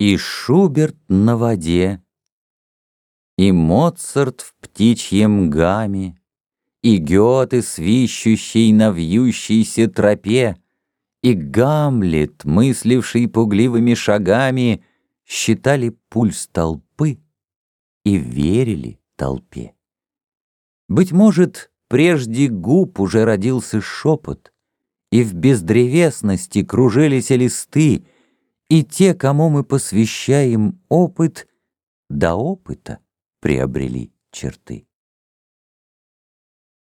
И Шуберт на воде, И Моцарт в птичьем гаме, И Гёте, свищущий на вьющейся тропе, И Гамлет, мысливший пугливыми шагами, Считали пульс толпы и верили толпе. Быть может, прежде губ уже родился шепот, И в бездревесности кружились листы, И те, кому мы посвящаем опыт, До опыта приобрели черты.